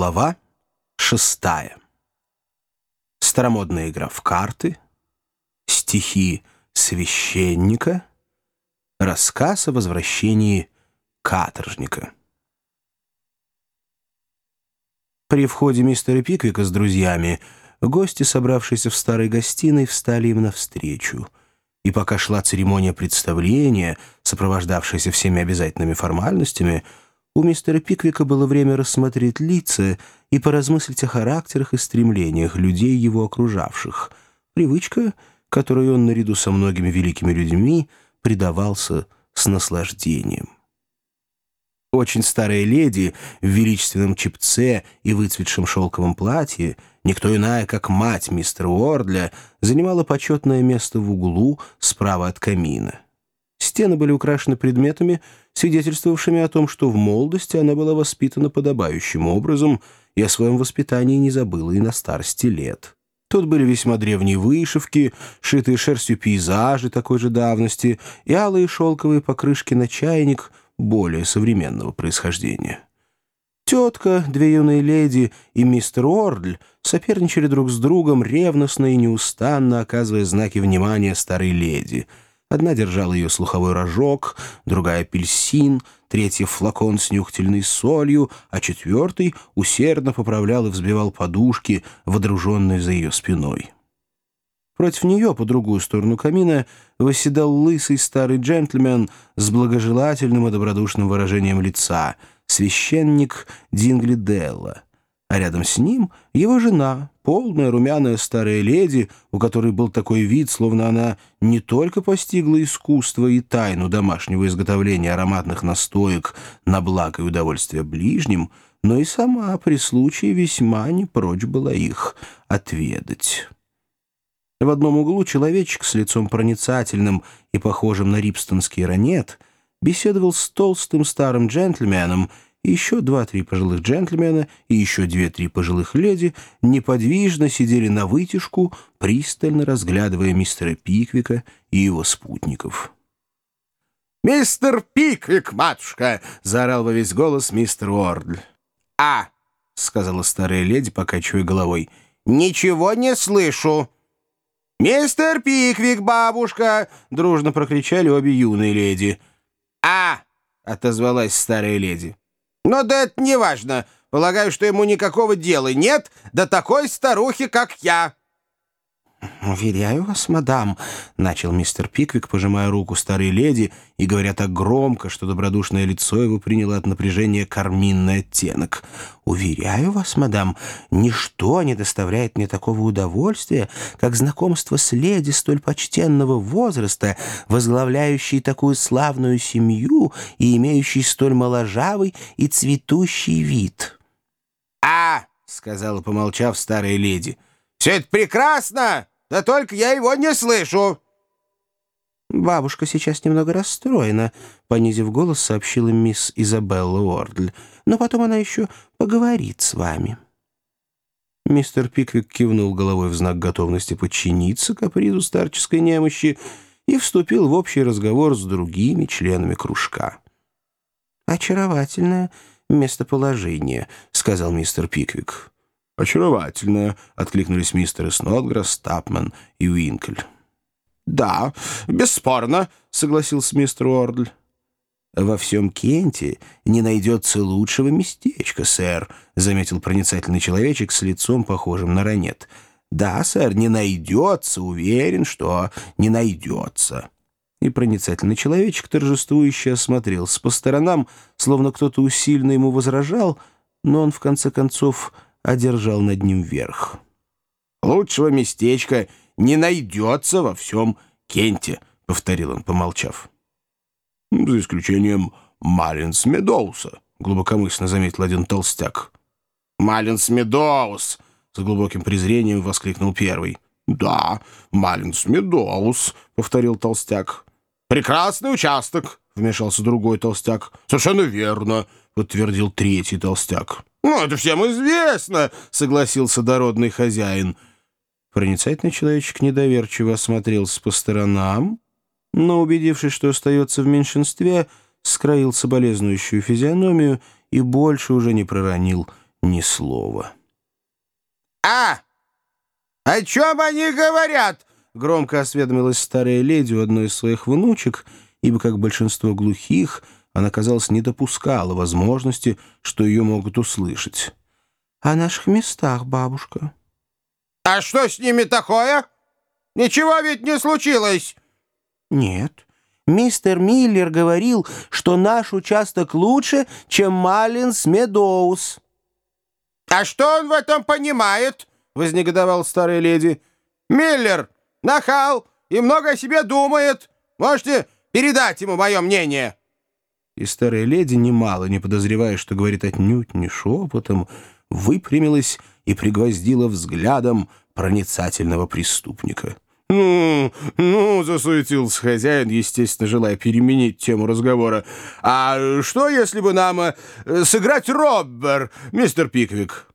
Глава шестая. Старомодная игра в карты, стихи священника, рассказ о возвращении каторжника. При входе мистера Пиквика с друзьями гости, собравшиеся в старой гостиной, встали им навстречу. И пока шла церемония представления, сопровождавшаяся всеми обязательными формальностями, у мистера Пиквика было время рассмотреть лица и поразмыслить о характерах и стремлениях людей, его окружавших. Привычка, которой он наряду со многими великими людьми предавался с наслаждением. Очень старая леди в величественном чепце и выцветшем шелковом платье, никто иная, как мать мистера Уордля, занимала почетное место в углу справа от камина. Стены были украшены предметами, свидетельствовавшими о том, что в молодости она была воспитана подобающим образом и о своем воспитании не забыла и на старости лет. Тут были весьма древние вышивки, шитые шерстью пейзажи такой же давности и алые шелковые покрышки на чайник более современного происхождения. Тетка, две юные леди и мистер Ордль соперничали друг с другом, ревностно и неустанно оказывая знаки внимания старой леди — Одна держала ее слуховой рожок, другая — апельсин, третья — флакон с нюхательной солью, а четвертый усердно поправлял и взбивал подушки, водруженные за ее спиной. Против нее, по другую сторону камина, восседал лысый старый джентльмен с благожелательным и добродушным выражением лица, священник Дингли Делла а рядом с ним его жена, полная румяная старая леди, у которой был такой вид, словно она не только постигла искусство и тайну домашнего изготовления ароматных настоек на благо и удовольствие ближним, но и сама при случае весьма не прочь была их отведать. В одном углу человечек с лицом проницательным и похожим на рипстонский ранет беседовал с толстым старым джентльменом, еще два-три пожилых джентльмена и еще две-три пожилых леди неподвижно сидели на вытяжку, пристально разглядывая мистера Пиквика и его спутников. «Мистер Пиквик, матушка!» — заорал во весь голос мистер Уордль. «А!» — сказала старая леди, покачивая головой. «Ничего не слышу!» «Мистер Пиквик, бабушка!» — дружно прокричали обе юные леди. «А!» — отозвалась старая леди. Но да это не важно. Полагаю, что ему никакого дела нет до такой старухи, как я». «Уверяю вас, мадам», — начал мистер Пиквик, пожимая руку старой леди и говоря так громко, что добродушное лицо его приняло от напряжения карминный оттенок. «Уверяю вас, мадам, ничто не доставляет мне такого удовольствия, как знакомство с леди столь почтенного возраста, возглавляющей такую славную семью и имеющей столь моложавый и цветущий вид». «А!» — сказала, помолчав, старая леди. «Все это прекрасно!» Да только я его не слышу!» «Бабушка сейчас немного расстроена», — понизив голос, сообщила мисс Изабелла Уордль. «Но потом она еще поговорит с вами». Мистер Пиквик кивнул головой в знак готовности подчиниться капризу старческой немощи и вступил в общий разговор с другими членами кружка. «Очаровательное местоположение», — сказал мистер Пиквик. «Очаровательная», — откликнулись мистеры Снотграсс, Тапман и Уинкль. «Да, бесспорно», — согласился мистер Уордль. «Во всем Кенте не найдется лучшего местечка, сэр», — заметил проницательный человечек с лицом, похожим на ранет. «Да, сэр, не найдется, уверен, что не найдется». И проницательный человечек торжествующе осмотрелся по сторонам, словно кто-то усиленно ему возражал, но он, в конце концов, одержал над ним верх. «Лучшего местечка не найдется во всем Кенте», — повторил он, помолчав. «За исключением Малинс Медоуса», — глубокомысленно заметил один толстяк. «Малинс Медоус!» — с глубоким презрением воскликнул первый. «Да, Малинс Медоус», — повторил толстяк. «Прекрасный участок», — вмешался другой толстяк. «Совершенно верно», — подтвердил третий толстяк. «Ну, это всем известно», — согласился дородный хозяин. Проницательный человечек недоверчиво осмотрелся по сторонам, но, убедившись, что остается в меньшинстве, скроил соболезнующую физиономию и больше уже не проронил ни слова. «А! О чем они говорят?» Громко осведомилась старая леди у одной из своих внучек, ибо, как большинство глухих, она, казалось, не допускала возможности, что ее могут услышать. «О наших местах, бабушка». «А что с ними такое? Ничего ведь не случилось!» «Нет, мистер Миллер говорил, что наш участок лучше, чем Маллинс Медоуз». «А что он в этом понимает?» — вознегодовал старая леди. «Миллер, нахал и много о себе думает. Можете передать ему мое мнение?» И старая леди, немало не подозревая, что говорит отнюдь не шепотом, выпрямилась и пригвоздила взглядом проницательного преступника. «Ну, ну», — засуетился хозяин, естественно, желая переменить тему разговора. «А что, если бы нам э, сыграть Роббер, мистер Пиквик?»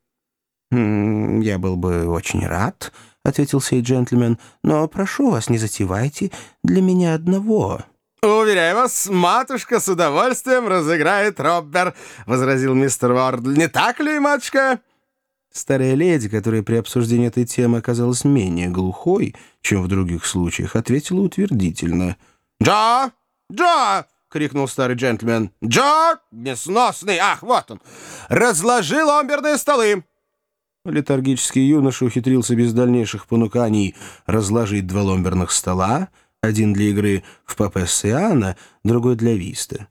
«Я был бы очень рад», — ответил сей джентльмен, «но прошу вас, не затевайте для меня одного». «Уверяю вас, матушка с удовольствием разыграет Роббер», — возразил мистер Уордл. «Не так ли, матушка?» Старая леди, которая при обсуждении этой темы оказалась менее глухой, чем в других случаях, ответила утвердительно. «Джо! Джо!» — крикнул старый джентльмен. «Джо! Несносный! Ах, вот он! Разложи ломберные столы!» Летаргический юноша ухитрился без дальнейших понуканий разложить два ломберных стола, один для игры в Папессиана, другой для виста.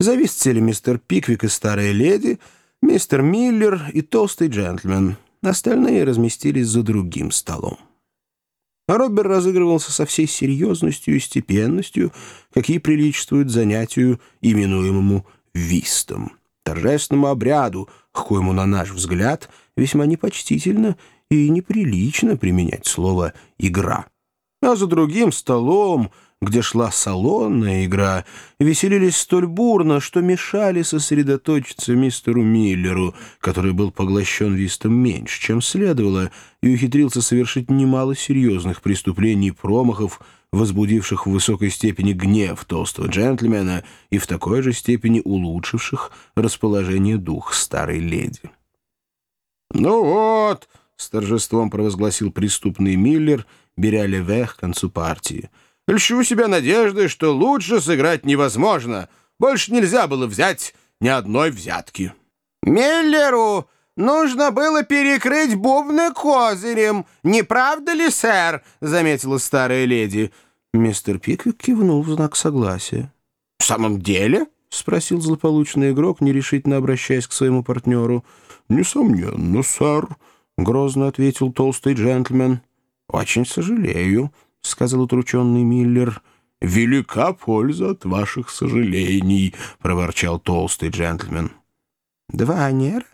За вист сели мистер Пиквик и старая леди, мистер Миллер и толстый джентльмен. Остальные разместились за другим столом. Роббер разыгрывался со всей серьезностью и степенностью, какие приличествуют занятию, именуемому вистом, торжественному обряду, к коему, на наш взгляд, весьма непочтительно и неприлично применять слово «игра». А за другим столом, где шла салонная игра, веселились столь бурно, что мешали сосредоточиться мистеру Миллеру, который был поглощен вистом меньше, чем следовало, и ухитрился совершить немало серьезных преступлений и промахов, возбудивших в высокой степени гнев толстого джентльмена и в такой же степени улучшивших расположение дух старой леди. «Ну вот», — с торжеством провозгласил преступный Миллер, беря Леве к концу партии. «Льщу себя надеждой, что лучше сыграть невозможно. Больше нельзя было взять ни одной взятки». «Миллеру нужно было перекрыть бубны козырем, не правда ли, сэр?» — заметила старая леди. Мистер Пиквик кивнул в знак согласия. «В самом деле?» — спросил злополучный игрок, нерешительно обращаясь к своему партнеру. «Несомненно, сэр», — грозно ответил толстый джентльмен. «Очень сожалею», — сказал утрученный Миллер. «Велика польза от ваших сожалений», — проворчал толстый джентльмен. «Два анера,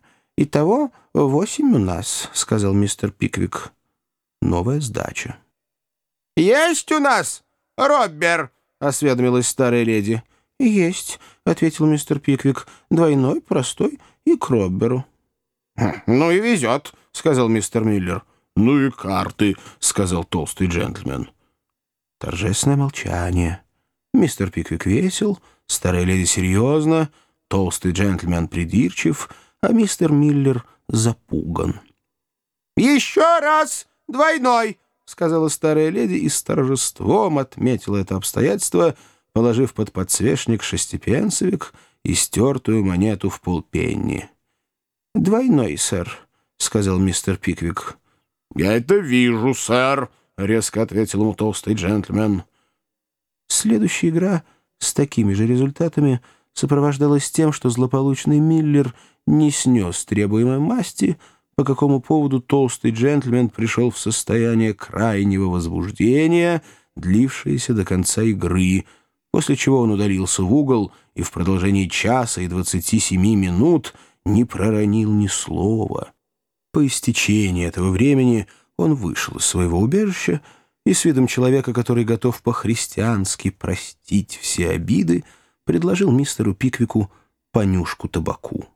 того восемь у нас», — сказал мистер Пиквик. Новая сдача. «Есть у нас Роббер?» — осведомилась старая леди. «Есть», — ответил мистер Пиквик. «Двойной, простой и к Робберу». «Хм, «Ну и везет», — сказал мистер Миллер. «Ну и карты», — сказал толстый джентльмен. Торжественное молчание. Мистер Пиквик весел, старая леди серьезно, толстый джентльмен придирчив, а мистер Миллер запуган. «Еще раз двойной!» — сказала старая леди и с торжеством отметила это обстоятельство, положив под подсвечник шестипенсовик и стертую монету в полпенни. «Двойной, сэр», — сказал мистер Пиквик. «Я это вижу, сэр», — резко ответил ему толстый джентльмен. Следующая игра с такими же результатами сопровождалась тем, что злополучный Миллер не снес требуемой масти, по какому поводу толстый джентльмен пришел в состояние крайнего возбуждения, длившееся до конца игры, после чего он удалился в угол и в продолжении часа и двадцати семи минут не проронил ни слова. По истечении этого времени он вышел из своего убежища и с видом человека, который готов по-христиански простить все обиды, предложил мистеру Пиквику понюшку табаку.